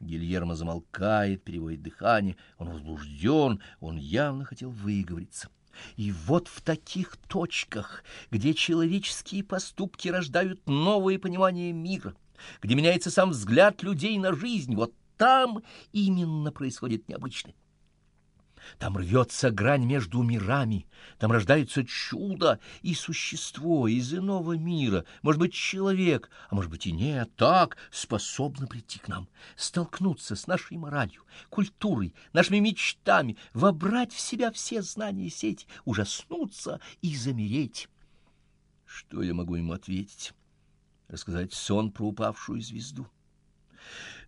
Гильермо замолкает, переводит дыхание, он возбужден, он явно хотел выговориться. И вот в таких точках, где человеческие поступки рождают новое понимание мира, где меняется сам взгляд людей на жизнь, вот там именно происходит необычное. Там рвется грань между мирами, там рождается чудо и существо из иного мира, может быть, человек, а может быть и нет, так способно прийти к нам, столкнуться с нашей моралью, культурой, нашими мечтами, вобрать в себя все знания и сети, ужаснуться и замереть. Что я могу ему ответить? Рассказать сон про упавшую звезду?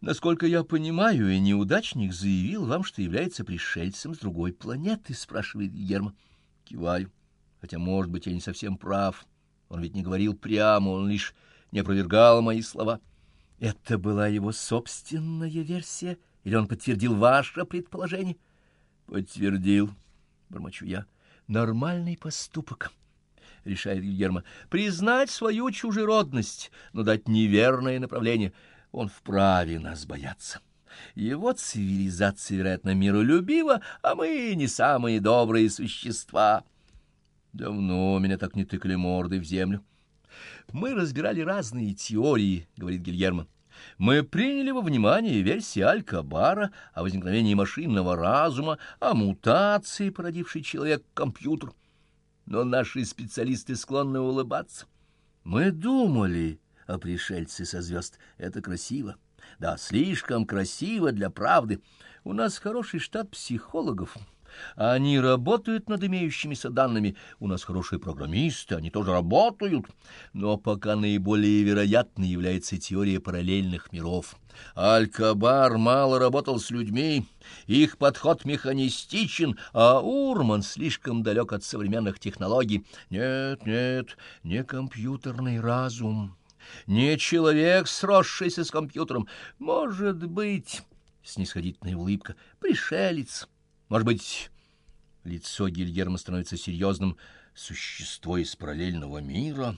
Насколько я понимаю, и неудачник заявил вам, что является пришельцем с другой планеты, спрашивает Герма. Киваю. Хотя, может быть, я не совсем прав. Он ведь не говорил прямо, он лишь не опровергал мои слова. Это была его собственная версия, или он подтвердил ваше предположение? Подтвердил, бормочу я. Нормальный поступок решает Гильермо, признать свою чужеродность, но дать неверное направление — он вправе нас бояться. Его цивилизация, вероятно, миролюбива, а мы не самые добрые существа. Давно меня так не тыкали мордой в землю. Мы разбирали разные теории, — говорит Гильермо. Мы приняли во внимание версии Алькабара о возникновении машинного разума, о мутации, породившей человек-компьютер. Но наши специалисты склонны улыбаться. Мы думали о пришельце со звезд. Это красиво. Да, слишком красиво для правды. У нас хороший штат психологов. Они работают над имеющимися данными. У нас хорошие программисты, они тоже работают. Но пока наиболее вероятной является теория параллельных миров. Алькабар мало работал с людьми, их подход механистичен, а Урман слишком далек от современных технологий. Нет, нет, не компьютерный разум не человек, сросшийся с компьютером. Может быть, — снисходительная улыбка, — пришелец. Может быть, лицо Гильермо становится серьезным, существо из параллельного мира.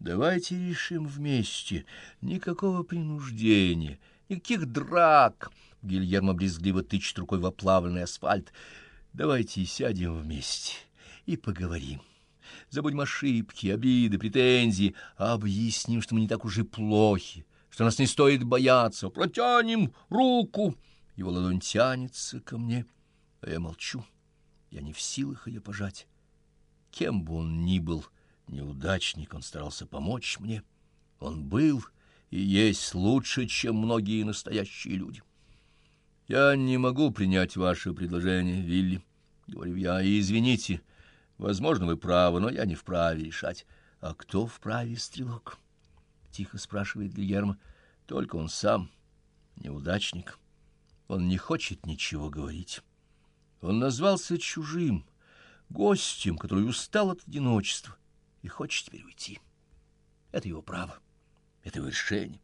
Давайте решим вместе. Никакого принуждения, никаких драк. Гильермо брезгливо тычет рукой в оплавленный асфальт. Давайте сядем вместе и поговорим. Забудем ошибки, обиды, претензии, объясним, что мы не так уж и плохи, что нас не стоит бояться, протянем руку. Его ладонь тянется ко мне, а я молчу. Я не в силах ее пожать. Кем бы он ни был, неудачник, он старался помочь мне. Он был и есть лучше, чем многие настоящие люди. Я не могу принять ваше предложение, Вилли, — говорю я, — и извините, — Возможно, вы правы, но я не вправе решать. А кто вправе, стрелок? Тихо спрашивает Гильермо. Только он сам, неудачник. Он не хочет ничего говорить. Он назвался чужим, гостем, который устал от одиночества и хочет теперь уйти. Это его право, это его решение.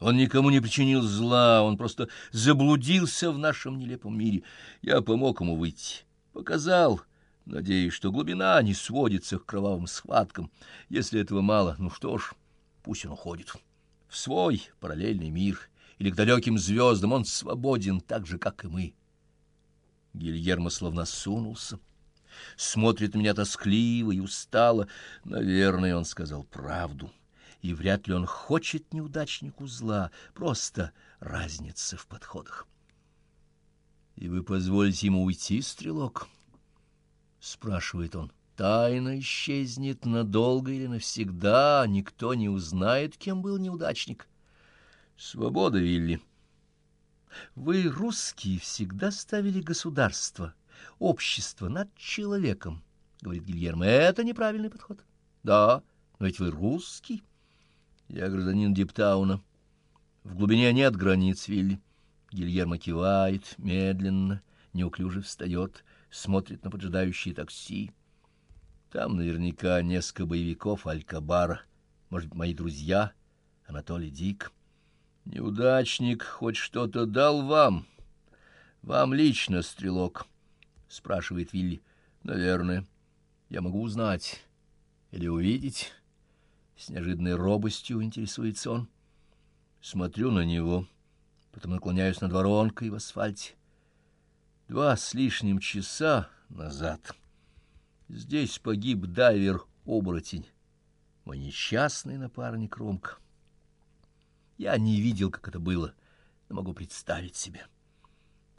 Он никому не причинил зла, он просто заблудился в нашем нелепом мире. Я помог ему выйти, показал, Надеюсь, что глубина не сводится к кровавым схваткам. Если этого мало, ну что ж, пусть он уходит. В свой параллельный мир или к далеким звездам он свободен так же, как и мы. Гильермо словно сунулся. Смотрит на меня тоскливо и устало. Наверное, он сказал правду. И вряд ли он хочет неудачнику зла, просто разница в подходах. И вы позволите ему уйти, стрелок? —— спрашивает он. Тайна исчезнет надолго или навсегда, никто не узнает, кем был неудачник. Свобода, Вилли. Вы, русские, всегда ставили государство, общество над человеком, — говорит Гильермо. Это неправильный подход. Да, но ведь вы русский. Я гражданин Диптауна. В глубине нет границ, Вилли. Гильермо кивает, медленно, неуклюже встает — смотрит на поджидающие такси. Там наверняка несколько боевиков Алькабара, может, мои друзья, Анатолий Дик. Неудачник хоть что-то дал вам? Вам лично, стрелок? Спрашивает Вилли. Наверное. Я могу узнать или увидеть. С неожиданной робостью интересуется он. Смотрю на него. потом наклоняюсь над воронкой в асфальте. Два с лишним часа назад здесь погиб дайвер-оборотень, мой несчастный напарник Ромка. Я не видел, как это было, но могу представить себе.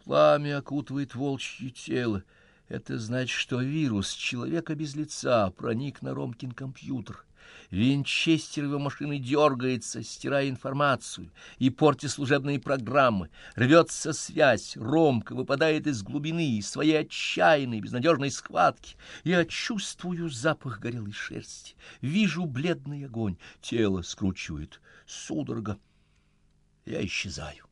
Пламя окутывает волчье тело. Это значит, что вирус человека без лица проник на Ромкин компьютер. Винчестер его машины дергается, стирая информацию и портя служебные программы. Рвется связь, Ромка выпадает из глубины, из своей отчаянной, безнадежной схватки. Я чувствую запах горелой шерсти, вижу бледный огонь, тело скручивает судорога. Я исчезаю.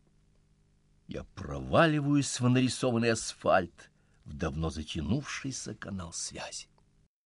Я проваливаюсь в нарисованный асфальт, в давно затянувшийся канал связи.